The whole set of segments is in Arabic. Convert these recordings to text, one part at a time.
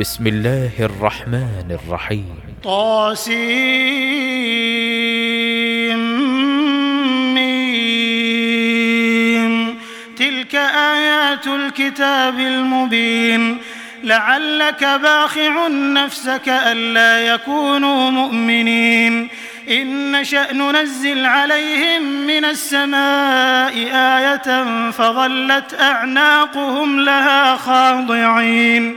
بسم الله الرحمن الرحيم. طاسيم. ميم. تلك آيات الكتاب المبين. لعلك باخع نفسك ألا يكونوا مؤمنين. إن نشأ ننزل عليهم من السماء آية فظلت أعناقهم لها خاضعين.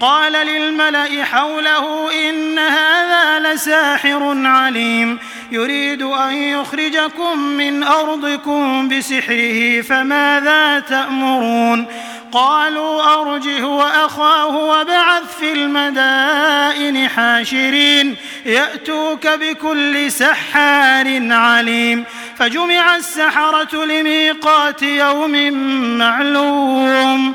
قال للملأ حوله إن هذا لساحر عليم. يريد أن يخرجكم من أرضكم بسحره فماذا تأمرون؟ قالوا أرجه وأخاه وبعث في المدائن حاشرين. يأتوك بكل سحار عليم. فجمع السحرة لميقات يوم معلوم.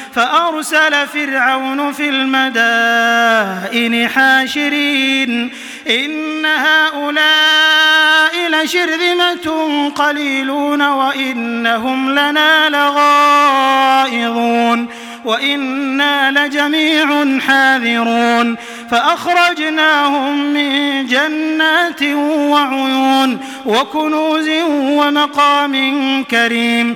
فأرسل فرعون في المدائن حاشرين. إن هؤلاء لشرذمة قليلون وإنهم لنا لغائظون. وإنا لجميع حاذرون. فأخرجناهم من جنات وعيون وكنوز ومقام كريم.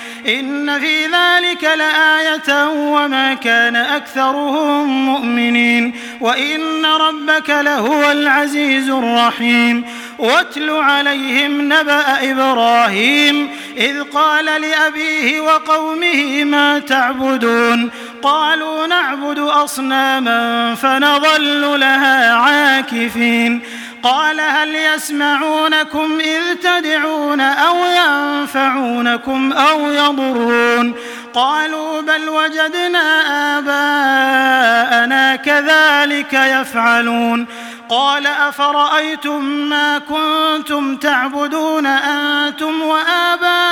إن في ذلك لآية وما كان أكثرهم مؤمنين وإن ربك لهو العزيز الرحيم واتل عليهم نبأ إبراهيم إذ قال لأبيه وقومه ما تعبدون قالوا نعبد أصناما فنظل لها عاكفين قال هل يسمعونكم إذ تدعون أو ينفعونكم أو يضرون قالوا بل وجدنا آباءنا كذلك يفعلون قال أفرأيتم ما كنتم تعبدون أنتم وآباؤكم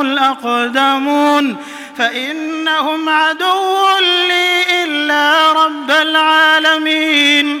الأقدمون فإنهم عدو لي إلا رب العالمين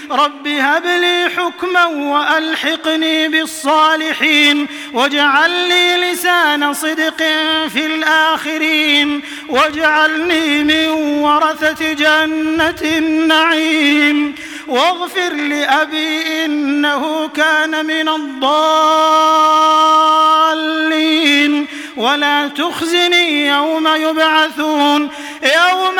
رب هب لي حكما وألحقني بالصالحين واجعل لي لسان صدق في الآخرين واجعلني من ورثة جنة النعيم واغفر لأبي إنه كان من الضالين ولا تخزني يوم يبعثون يوم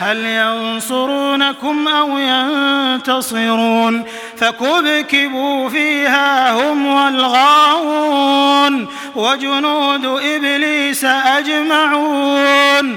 هل ينصرونكم أو ينتصرون فكبكبوا فيها هم والغاوون وجنود إبليس أجمعون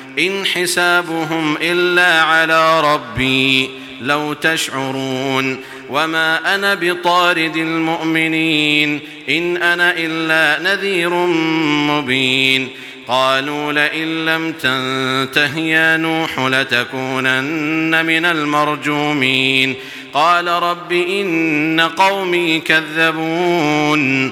إن حسابهم إلا على ربي لو تشعرون وما أنا بطارد المؤمنين إن أنا إلا نذير مبين قالوا لئن لم تنته يا نوح لتكونن من المرجومين قال رب إن قومي كذبون